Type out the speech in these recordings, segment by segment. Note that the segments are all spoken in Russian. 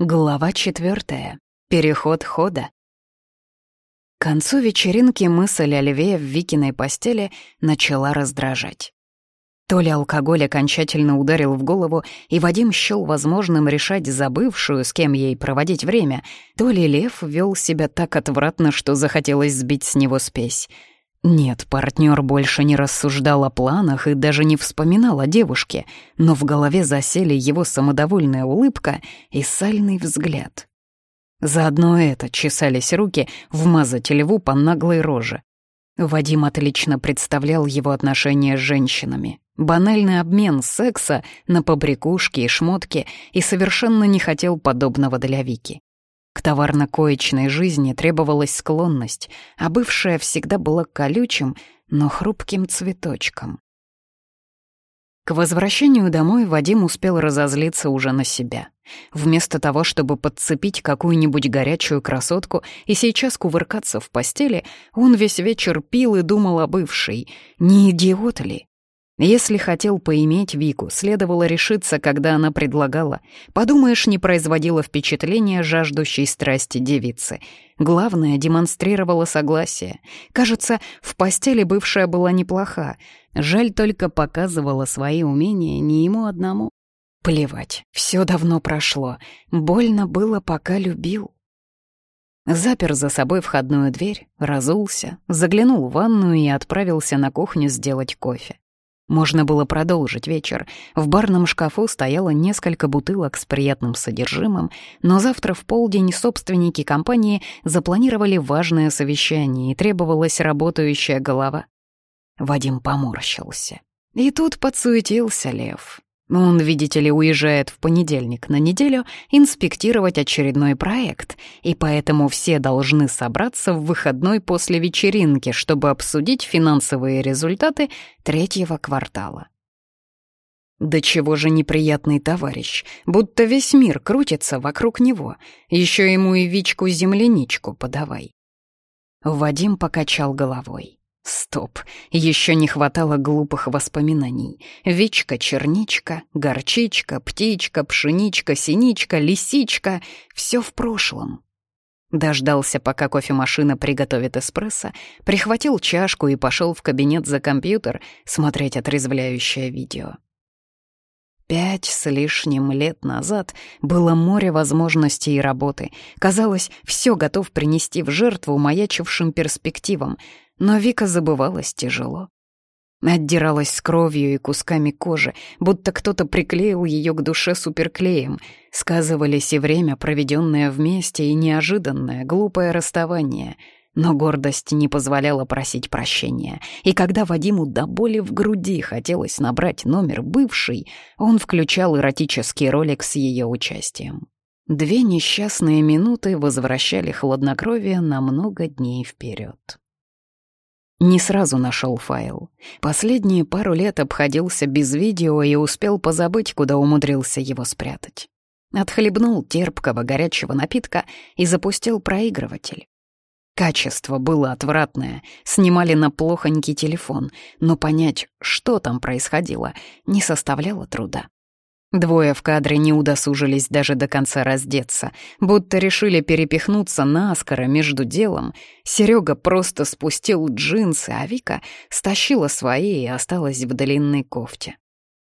Глава четвертая. Переход хода. К концу вечеринки мысль о льве в Викиной постели начала раздражать. То ли алкоголь окончательно ударил в голову, и Вадим счёл возможным решать забывшую, с кем ей проводить время, то ли лев вел себя так отвратно, что захотелось сбить с него спесь — нет, партнер больше не рассуждал о планах и даже не вспоминал о девушке, но в голове засели его самодовольная улыбка и сальный взгляд. Заодно это чесались руки вмазать льву по наглой роже. Вадим отлично представлял его отношения с женщинами. Банальный обмен секса на побрякушки и шмотки и совершенно не хотел подобного для Вики. К товарно-коечной жизни требовалась склонность, а бывшая всегда была колючим, но хрупким цветочком. К возвращению домой Вадим успел разозлиться уже на себя. Вместо того, чтобы подцепить какую-нибудь горячую красотку и сейчас кувыркаться в постели, он весь вечер пил и думал о бывшей. Не идиот ли? Если хотел поиметь Вику, следовало решиться, когда она предлагала. Подумаешь, не производила впечатления жаждущей страсти девицы. Главное, демонстрировала согласие. Кажется, в постели бывшая была неплоха. Жаль только показывала свои умения не ему одному. Плевать, все давно прошло. Больно было, пока любил. Запер за собой входную дверь, разулся, заглянул в ванную и отправился на кухню сделать кофе. Можно было продолжить вечер. В барном шкафу стояло несколько бутылок с приятным содержимым, но завтра в полдень собственники компании запланировали важное совещание и требовалась работающая голова. Вадим поморщился. И тут подсуетился Лев. Он, видите ли, уезжает в понедельник на неделю инспектировать очередной проект, и поэтому все должны собраться в выходной после вечеринки, чтобы обсудить финансовые результаты третьего квартала. Да чего же неприятный товарищ, будто весь мир крутится вокруг него, еще ему и Вичку-земляничку подавай. Вадим покачал головой. Стоп, еще не хватало глупых воспоминаний. Вичка, черничка, горчичка, птичка, пшеничка, синичка, лисичка — все в прошлом. Дождался, пока кофемашина приготовит эспрессо, прихватил чашку и пошел в кабинет за компьютер смотреть отрезвляющее видео. Пять с лишним лет назад было море возможностей и работы. Казалось, все готов принести в жертву маячившим перспективам — но Вика забывалась тяжело. Отдиралась с кровью и кусками кожи, будто кто-то приклеил ее к душе суперклеем. Сказывались и время, проведенное вместе, и неожиданное, глупое расставание. Но гордость не позволяла просить прощения. И когда Вадиму до боли в груди хотелось набрать номер бывший, он включал эротический ролик с ее участием. Две несчастные минуты возвращали хладнокровие на много дней вперед. Не сразу нашел файл. Последние пару лет обходился без видео и успел позабыть, куда умудрился его спрятать. Отхлебнул терпкого горячего напитка и запустил проигрыватель. Качество было отвратное, снимали на плохонький телефон, но понять, что там происходило, не составляло труда. Двое в кадре не удосужились даже до конца раздеться, будто решили перепихнуться наскоро между делом. Серега просто спустил джинсы, а Вика стащила свои и осталась в длинной кофте.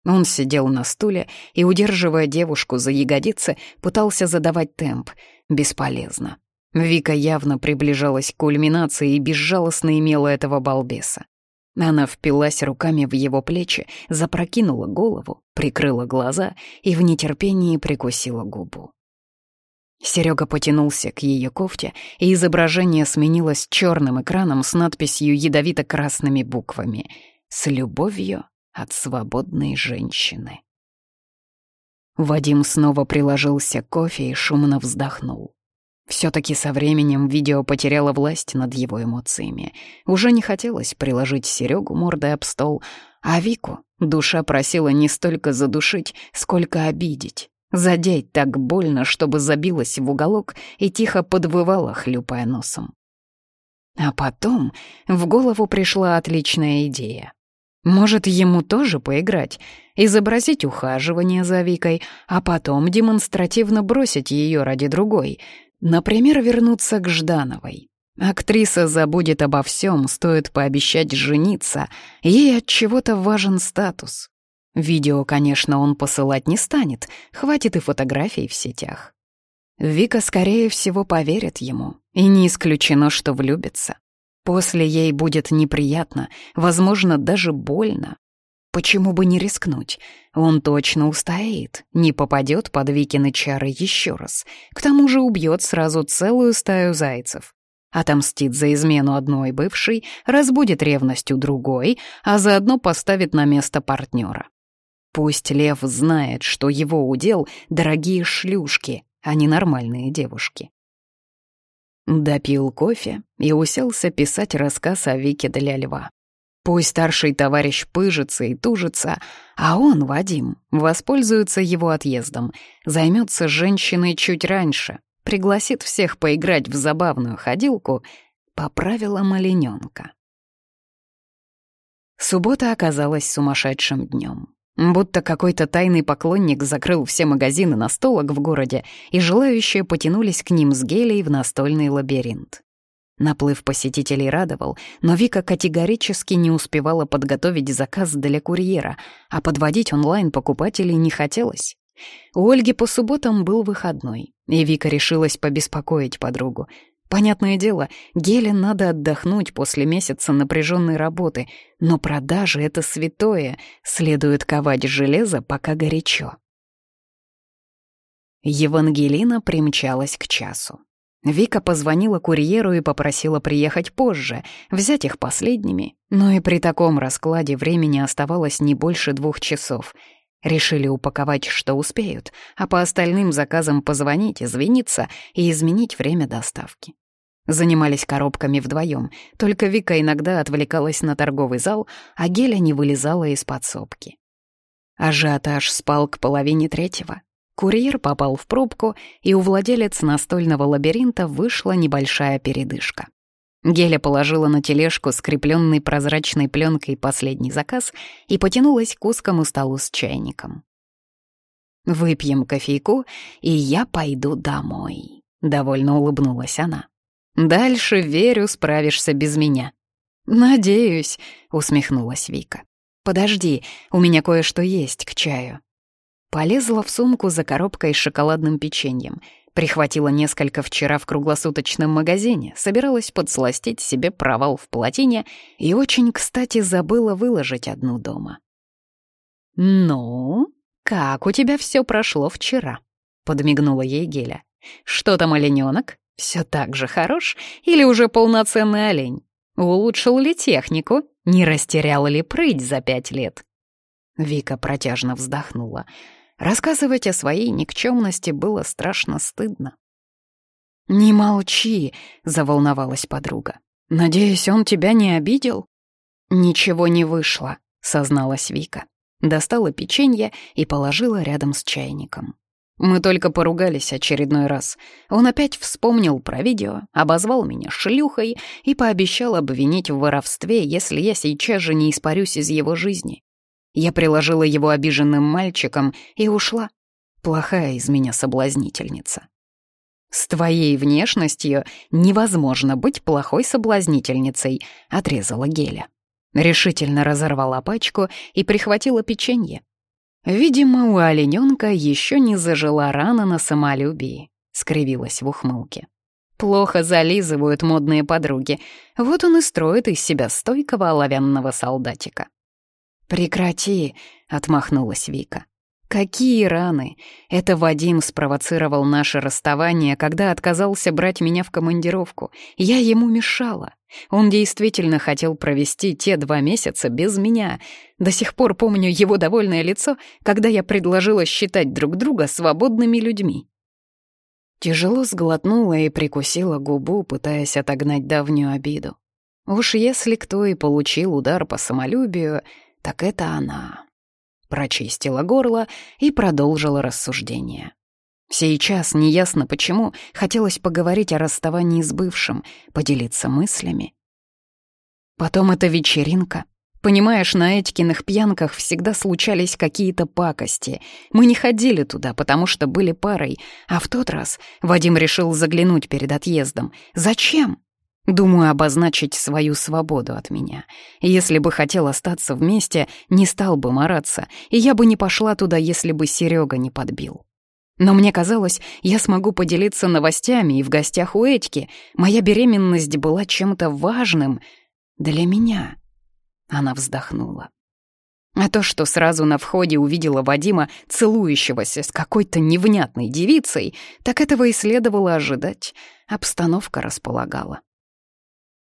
Он сидел на стуле и, удерживая девушку за ягодицы, пытался задавать темп. Бесполезно. Вика явно приближалась к кульминации и безжалостно имела этого балбеса. Она впилась руками в его плечи, запрокинула голову, прикрыла глаза и в нетерпении прикусила губу. Серега потянулся к ее кофте, и изображение сменилось черным экраном с надписью ядовито-красными буквами «С любовью от свободной женщины». Вадим снова приложился к кофе и шумно вздохнул. Все-таки со временем видео потеряло власть над его эмоциями. Уже не хотелось приложить Серегу мордой об стол, а Вику душа просила не столько задушить, сколько обидеть. Задеть так больно, чтобы забилась в уголок и тихо подвывала, хлюпая носом. А потом в голову пришла отличная идея. Может, ему тоже поиграть, изобразить ухаживание за Викой, а потом демонстративно бросить ее ради другой. Например, вернуться к Ждановой. Актриса забудет обо всем, стоит пообещать жениться. Ей от чего-то важен статус. Видео, конечно, он посылать не станет, хватит и фотографий в сетях. Вика, скорее всего, поверит ему, и не исключено, что влюбится. После ей будет неприятно, возможно, даже больно. Почему бы не рискнуть? Он точно устоит, не попадет под Викины чары еще раз. К тому же убьет сразу целую стаю зайцев. Отомстит за измену одной бывшей, разбудит ревностью другой, а заодно поставит на место партнера. Пусть Лев знает, что его удел — дорогие шлюшки, а не нормальные девушки. Допил кофе и уселся писать рассказ о Вике для льва. Пусть старший товарищ пыжится и тужится, а он, Вадим, воспользуется его отъездом, займется женщиной чуть раньше, пригласит всех поиграть в забавную ходилку по правилам олененка. Суббота оказалась сумасшедшим днем. Будто какой-то тайный поклонник закрыл все магазины на столок в городе, и желающие потянулись к ним с гелей в настольный лабиринт. Наплыв посетителей радовал, но Вика категорически не успевала подготовить заказ для курьера, а подводить онлайн-покупателей не хотелось. У Ольги по субботам был выходной, и Вика решилась побеспокоить подругу, Понятное дело, Геле надо отдохнуть после месяца напряженной работы, но продажи — это святое, следует ковать железо, пока горячо. Евангелина примчалась к часу. Вика позвонила курьеру и попросила приехать позже, взять их последними, но и при таком раскладе времени оставалось не больше двух часов. Решили упаковать, что успеют, а по остальным заказам позвонить, извиниться и изменить время доставки. Занимались коробками вдвоем, только Вика иногда отвлекалась на торговый зал, а Геля не вылезала из подсобки. Ажиотаж спал к половине третьего. Курьер попал в пробку, и у владелец настольного лабиринта вышла небольшая передышка. Геля положила на тележку скрепленный прозрачной пленкой последний заказ и потянулась к узкому столу с чайником. «Выпьем кофейку, и я пойду домой», — довольно улыбнулась она. Дальше, верю, справишься без меня». «Надеюсь», — усмехнулась Вика. «Подожди, у меня кое-что есть к чаю». Полезла в сумку за коробкой с шоколадным печеньем. Прихватила несколько вчера в круглосуточном магазине, собиралась подсластить себе провал в плотине и очень, кстати, забыла выложить одну дома. «Ну, как у тебя все прошло вчера?» — подмигнула ей Геля. «Что там, олененок? Все так же хорош или уже полноценный олень? Улучшил ли технику? Не растерял ли прыть за пять лет? Вика протяжно вздохнула. Рассказывать о своей никчемности было страшно стыдно. «Не молчи», — заволновалась подруга. «Надеюсь, он тебя не обидел?» «Ничего не вышло», — созналась Вика. Достала печенье и положила рядом с чайником. Мы только поругались очередной раз. Он опять вспомнил про видео, обозвал меня шлюхой и пообещал обвинить в воровстве, если я сейчас же не испарюсь из его жизни. Я приложила его обиженным мальчиком и ушла. Плохая из меня соблазнительница. «С твоей внешностью невозможно быть плохой соблазнительницей», — отрезала Геля. Решительно разорвала пачку и прихватила печенье. Видимо, у олененка еще не зажила рана на самолюбии, скривилась в ухмылке. Плохо зализывают модные подруги. Вот он и строит из себя стойкого оловянного солдатика. «Прекрати», — отмахнулась Вика. Какие раны! Это Вадим спровоцировал наше расставание, когда отказался брать меня в командировку. Я ему мешала. Он действительно хотел провести те два месяца без меня. До сих пор помню его довольное лицо, когда я предложила считать друг друга свободными людьми. Тяжело сглотнула и прикусила губу, пытаясь отогнать давнюю обиду. Уж если кто и получил удар по самолюбию, так это она прочистила горло и продолжила рассуждение. Сейчас, неясно почему, хотелось поговорить о расставании с бывшим, поделиться мыслями. Потом эта вечеринка. Понимаешь, на Этькиных пьянках всегда случались какие-то пакости. Мы не ходили туда, потому что были парой. А в тот раз Вадим решил заглянуть перед отъездом. Зачем? Думаю, обозначить свою свободу от меня. Если бы хотел остаться вместе, не стал бы мараться, и я бы не пошла туда, если бы Серега не подбил. Но мне казалось, я смогу поделиться новостями и в гостях у Этьки. Моя беременность была чем-то важным для меня. Она вздохнула. А то, что сразу на входе увидела Вадима, целующегося с какой-то невнятной девицей, так этого и следовало ожидать. Обстановка располагала.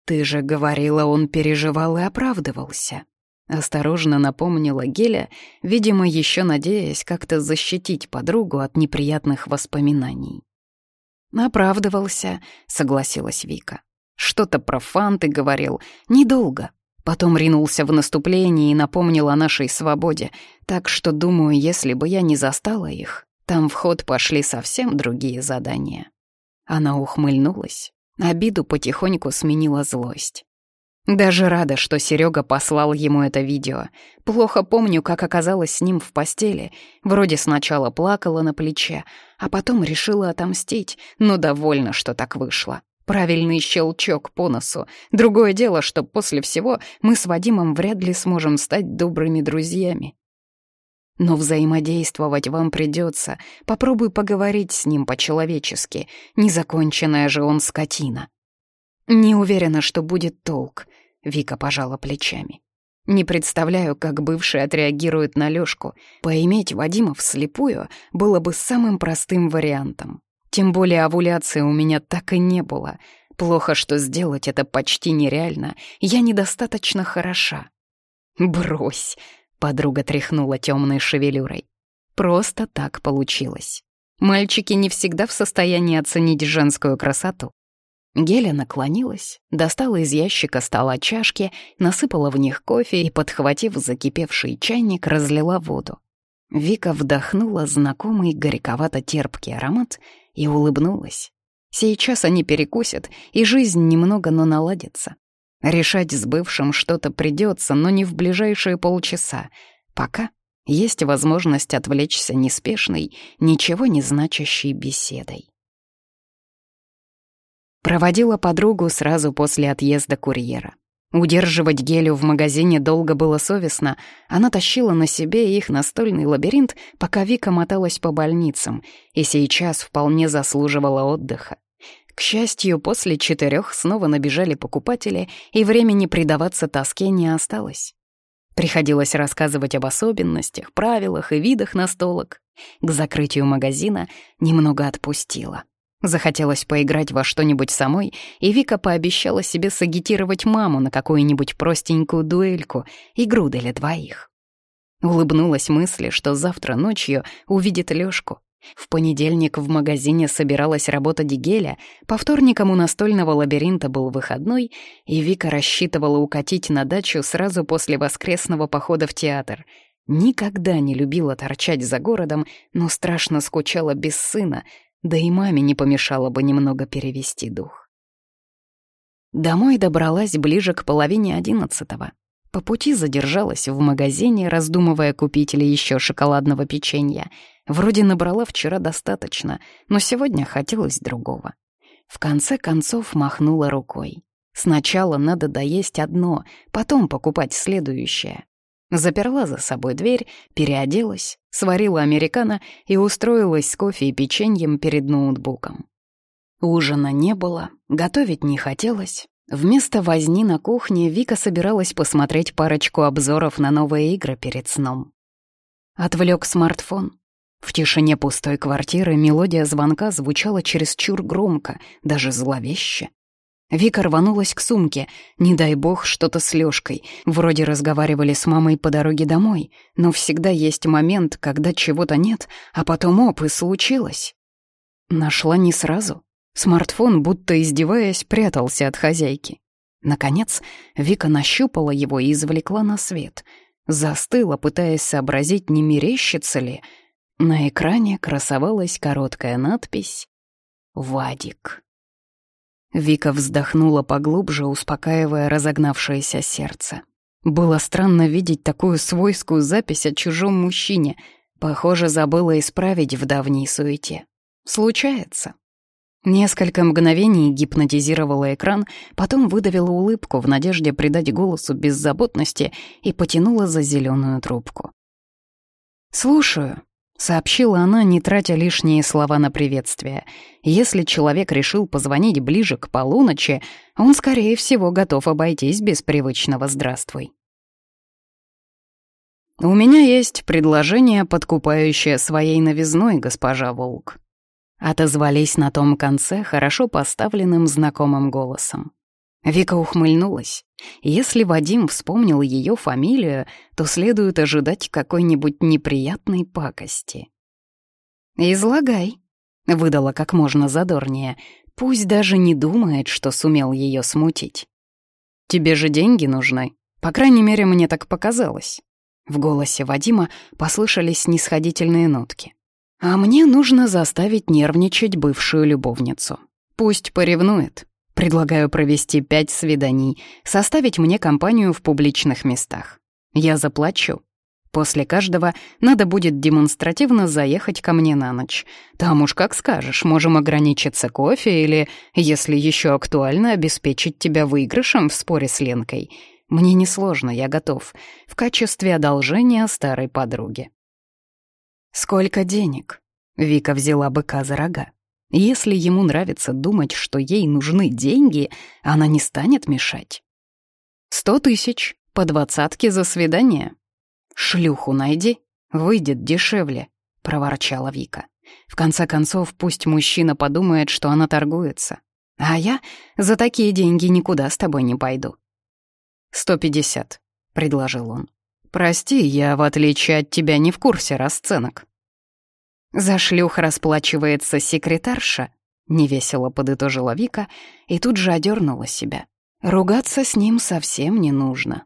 «Ты же говорила, он переживал и оправдывался», — осторожно напомнила Геля, видимо, еще надеясь как-то защитить подругу от неприятных воспоминаний. «Оправдывался», — согласилась Вика. «Что-то про фанты говорил. Недолго, Потом ринулся в наступление и напомнил о нашей свободе, так что, думаю, если бы я не застала их, там в ход пошли совсем другие задания. Она ухмыльнулась, обиду потихоньку сменила злость. Даже рада, что Серега послал ему это видео. Плохо помню, как оказалась с ним в постели. Вроде сначала плакала на плече, а потом решила отомстить, но довольна, что так вышло. Правильный щелчок по носу. Другое дело, что после всего мы с Вадимом вряд ли сможем стать добрыми друзьями. Но взаимодействовать вам придется. Попробуй поговорить с ним по-человечески. Незаконченная же он скотина. Не уверена, что будет толк. Вика пожала плечами. Не представляю, как бывший отреагирует на Лёшку. Поиметь Вадима вслепую было бы самым простым вариантом. Тем более овуляции у меня так и не было. Плохо, что сделать это почти нереально. Я недостаточно хороша. «Брось», — подруга тряхнула темной шевелюрой. «Просто так получилось. Мальчики не всегда в состоянии оценить женскую красоту. Геля наклонилась, достала из ящика стола чашки, насыпала в них кофе и, подхватив закипевший чайник, разлила воду. Вика вдохнула знакомый горьковато-терпкий аромат и улыбнулась. Сейчас они перекусят, и жизнь немного, но наладится. Решать с бывшим что-то придется, но не в ближайшие полчаса. Пока есть возможность отвлечься неспешной, ничего не значащей беседой. Проводила подругу сразу после отъезда курьера. Удерживать Гелю в магазине долго было совестно. Она тащила на себе их настольный лабиринт, пока Вика моталась по больницам, и сейчас вполне заслуживала отдыха. К счастью, после четырех снова набежали покупатели, и времени предаваться тоске не осталось. Приходилось рассказывать об особенностях, правилах и видах настолок. К закрытию магазина немного отпустила. Захотелось поиграть во что-нибудь самой, и Вика пообещала себе сагитировать маму на какую-нибудь простенькую дуэльку, игру для двоих. Улыбнулась мысли, что завтра ночью увидит Лёшку. В понедельник в магазине собиралась работа Дигеля, по вторникам у настольного лабиринта был выходной, и Вика рассчитывала укатить на дачу сразу после воскресного похода в театр. Никогда не любила торчать за городом, но страшно скучала без сына, да и маме не помешало бы немного перевести дух. Домой добралась ближе к половине одиннадцатого. По пути задержалась в магазине, раздумывая, купить ли еще шоколадного печенья. Вроде набрала вчера достаточно, но сегодня хотелось другого. В конце концов махнула рукой. Сначала надо доесть одно, потом покупать следующее. Заперла за собой дверь, переоделась, сварила американо и устроилась с кофе и печеньем перед ноутбуком. Ужина не было, готовить не хотелось. Вместо возни на кухне Вика собиралась посмотреть парочку обзоров на новые игры перед сном. Отвлек смартфон. В тишине пустой квартиры мелодия звонка звучала чересчур громко, даже зловеще. Вика рванулась к сумке. Не дай бог, что-то с Лёшкой. Вроде разговаривали с мамой по дороге домой, но всегда есть момент, когда чего-то нет, а потом оп, и случилось. Нашла не сразу. Смартфон, будто издеваясь, прятался от хозяйки. Наконец, Вика нащупала его и извлекла на свет. Застыла, пытаясь сообразить, не мерещится ли. На экране красовалась короткая надпись «Вадик». Вика вздохнула поглубже, успокаивая разогнавшееся сердце. Было странно видеть такую свойскую запись о чужом мужчине. Похоже, забыла исправить в давней суете. Случается. Несколько мгновений гипнотизировала экран, потом выдавила улыбку в надежде придать голосу беззаботности и потянула за зеленую трубку. «Слушаю», — сообщила она, не тратя лишние слова на приветствие. «Если человек решил позвонить ближе к полуночи, он, скорее всего, готов обойтись без привычного «здравствуй». «У меня есть предложение, подкупающее своей новизной, госпожа Волк», Отозвались на том конце хорошо поставленным знакомым голосом. Вика ухмыльнулась. Если Вадим вспомнил ее фамилию, то следует ожидать какой-нибудь неприятной пакости. «Излагай», — выдала как можно задорнее, пусть даже не думает, что сумел ее смутить. «Тебе же деньги нужны. По крайней мере, мне так показалось». В голосе Вадима послышались снисходительные нотки. А мне нужно заставить нервничать бывшую любовницу. Пусть поревнует. Предлагаю провести пять свиданий, составить мне компанию в публичных местах. Я заплачу. После каждого надо будет демонстративно заехать ко мне на ночь. Там уж как скажешь, можем ограничиться кофе или, если еще актуально, обеспечить тебя выигрышем в споре с Ленкой. Мне несложно, я готов. В качестве одолжения старой подруги. Сколько денег? Вика взяла быка за рога. Если ему нравится думать, что ей нужны деньги, она не станет мешать. Сто тысяч по двадцатке за свидание. Шлюху найди, выйдет дешевле, проворчала Вика. В конце концов, пусть мужчина подумает, что она торгуется. А я за такие деньги никуда с тобой не пойду. «Сто пятьдесят», — предложил он. «Прости, я, в отличие от тебя, не в курсе расценок». «За шлюх расплачивается секретарша», — невесело подытожила Вика и тут же одернула себя. Ругаться с ним совсем не нужно.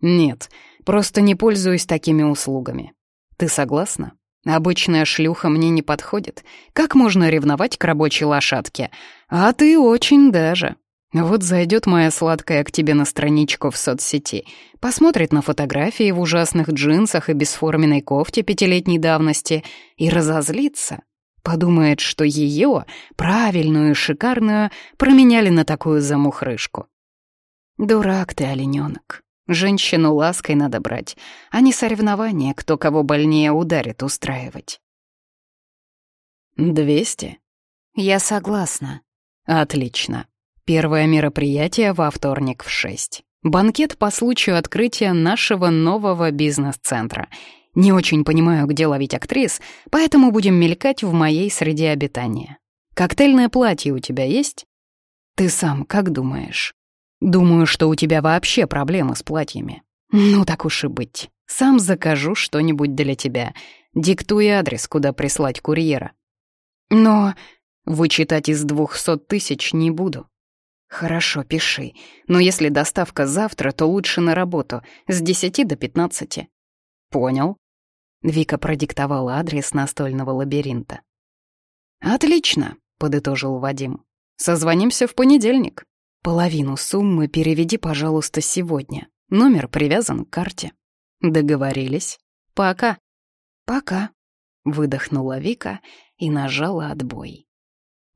«Нет, просто не пользуюсь такими услугами. Ты согласна? Обычная шлюха мне не подходит. Как можно ревновать к рабочей лошадке? А ты очень даже. Вот зайдет моя сладкая к тебе на страничку в соцсети, посмотрит на фотографии в ужасных джинсах и бесформенной кофте пятилетней давности и разозлится. Подумает, что ее, правильную и шикарную, променяли на такую замухрышку. Дурак ты, олененок. Женщину лаской надо брать, а не соревнования, кто кого больнее ударит, устраивать. «Двести?» «Я согласна». «Отлично. Первое мероприятие во вторник в шесть. Банкет по случаю открытия нашего нового бизнес-центра. Не очень понимаю, где ловить актрис, поэтому будем мелькать в моей среде обитания. Коктейльное платье у тебя есть? Ты сам как думаешь? Думаю, что у тебя вообще проблемы с платьями. Ну так уж и быть. Сам закажу что-нибудь для тебя. Диктуй адрес, куда прислать курьера. Но вычитать из двухсот тысяч не буду. «Хорошо, пиши. Но если доставка завтра, то лучше на работу, с десяти до пятнадцати». «Понял». Вика продиктовала адрес настольного лабиринта. «Отлично», — подытожил Вадим. «Созвонимся в понедельник. Половину суммы переведи, пожалуйста, сегодня. Номер привязан к карте». «Договорились. Пока». «Пока», — выдохнула Вика и нажала отбой.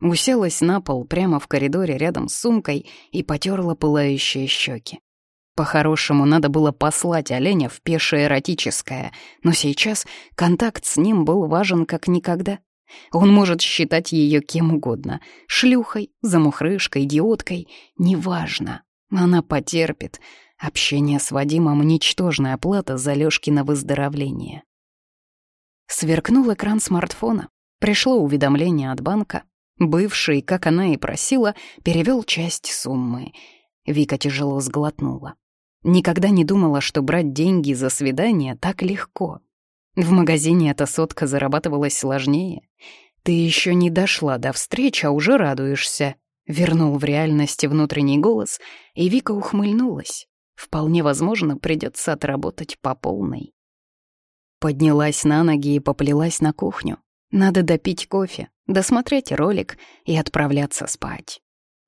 Уселась на пол прямо в коридоре рядом с сумкой и потерла пылающие щеки. По-хорошему, надо было послать оленя в пешее эротическое, но сейчас контакт с ним был важен как никогда. Он может считать ее кем угодно — шлюхой, замухрышкой, идиоткой — неважно. Она потерпит. Общение с Вадимом — ничтожная плата за Лёшкино выздоровление. Сверкнул экран смартфона. Пришло уведомление от банка. Бывший, как она и просила, перевел часть суммы. Вика тяжело сглотнула. Никогда не думала, что брать деньги за свидание так легко. В магазине эта сотка зарабатывалась сложнее. Ты еще не дошла до встречи, а уже радуешься. Вернул в реальности внутренний голос, и Вика ухмыльнулась. Вполне возможно, придется отработать по полной. Поднялась на ноги и поплелась на кухню. Надо допить кофе, досмотреть ролик и отправляться спать.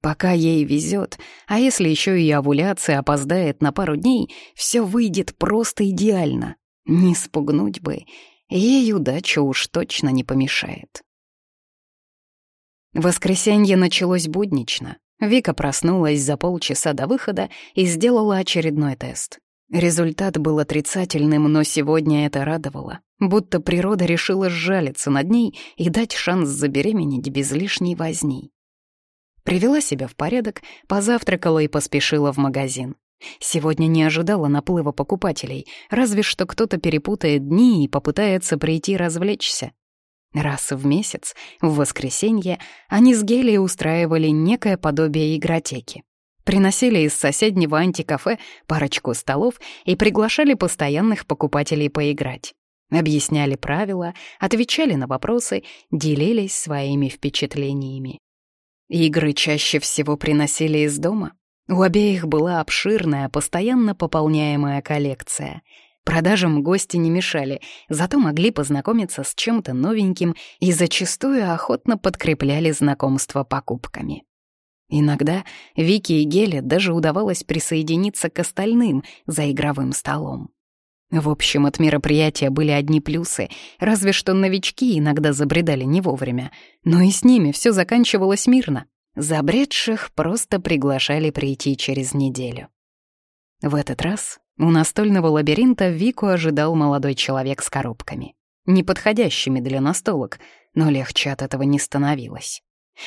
Пока ей везет, а если еще и овуляция опоздает на пару дней, все выйдет просто идеально. Не спугнуть бы, ей удача уж точно не помешает. Воскресенье началось буднично. Вика проснулась за полчаса до выхода и сделала очередной тест. Результат был отрицательным, но сегодня это радовало. Будто природа решила сжалиться над ней и дать шанс забеременеть без лишней возни. Привела себя в порядок, позавтракала и поспешила в магазин. Сегодня не ожидала наплыва покупателей, разве что кто-то перепутает дни и попытается прийти развлечься. Раз в месяц, в воскресенье, они с Гелией устраивали некое подобие игротеки. Приносили из соседнего антикафе парочку столов и приглашали постоянных покупателей поиграть. Объясняли правила, отвечали на вопросы, делились своими впечатлениями. Игры чаще всего приносили из дома. У обеих была обширная, постоянно пополняемая коллекция. Продажам гости не мешали, зато могли познакомиться с чем-то новеньким и зачастую охотно подкрепляли знакомство покупками. Иногда Вике и Геле даже удавалось присоединиться к остальным за игровым столом. В общем, от мероприятия были одни плюсы, разве что новички иногда забредали не вовремя, но и с ними все заканчивалось мирно. Забредших просто приглашали прийти через неделю. В этот раз у настольного лабиринта Вику ожидал молодой человек с коробками. Неподходящими для настолок, но легче от этого не становилось.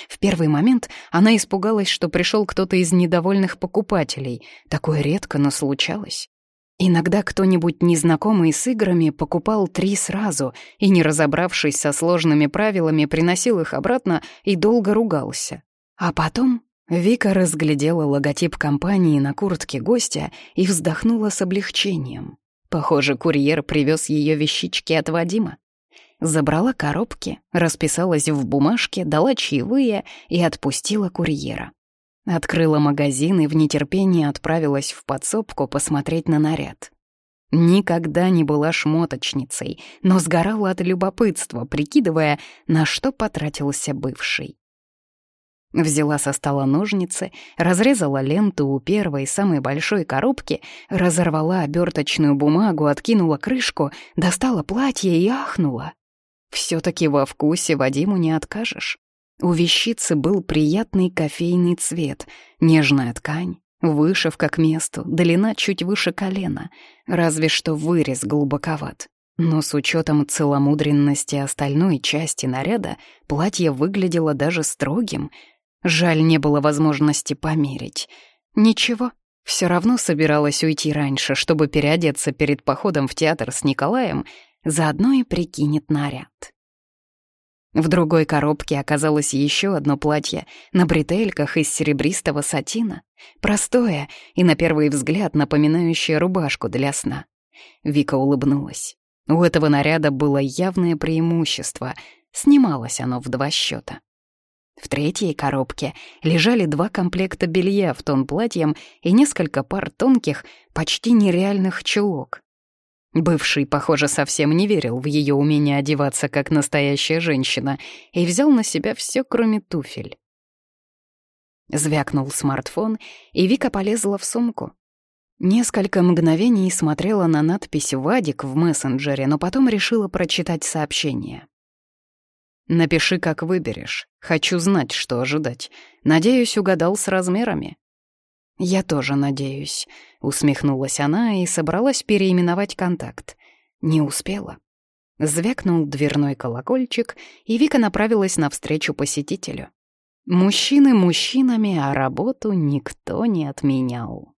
В первый момент она испугалась, что пришел кто-то из недовольных покупателей. Такое редко, но случалось. Иногда кто-нибудь незнакомый с играми покупал три сразу и, не разобравшись со сложными правилами, приносил их обратно и долго ругался. А потом Вика разглядела логотип компании на куртке гостя и вздохнула с облегчением. Похоже, курьер привез ее вещички от Вадима. Забрала коробки, расписалась в бумажке, дала чаевые и отпустила курьера. Открыла магазин и в нетерпении отправилась в подсобку посмотреть на наряд. Никогда не была шмоточницей, но сгорала от любопытства, прикидывая, на что потратился бывший. Взяла со стола ножницы, разрезала ленту у первой самой большой коробки, разорвала оберточную бумагу, откинула крышку, достала платье и ахнула. Все таки во вкусе Вадиму не откажешь. У вещицы был приятный кофейный цвет, нежная ткань, вышивка к месту, длина чуть выше колена, разве что вырез глубоковат. Но с учетом целомудренности остальной части наряда платье выглядело даже строгим. Жаль, не было возможности померить. Ничего, все равно собиралась уйти раньше, чтобы переодеться перед походом в театр с Николаем, заодно и прикинет наряд. В другой коробке оказалось еще одно платье на бретельках из серебристого сатина, простое и, на первый взгляд, напоминающее рубашку для сна. Вика улыбнулась. У этого наряда было явное преимущество. Снималось оно в два счета. В третьей коробке лежали два комплекта белья в тон платьем и несколько пар тонких, почти нереальных чулок. Бывший, похоже, совсем не верил в ее умение одеваться как настоящая женщина и взял на себя все, кроме туфель. Звякнул смартфон, и Вика полезла в сумку. Несколько мгновений смотрела на надпись «Вадик» в мессенджере, но потом решила прочитать сообщение. «Напиши, как выберешь. Хочу знать, что ожидать. Надеюсь, угадал с размерами. «Я тоже надеюсь», — усмехнулась она и собралась переименовать контакт. Не успела. Звякнул дверной колокольчик, и Вика направилась навстречу посетителю. Мужчины мужчинами, а работу никто не отменял.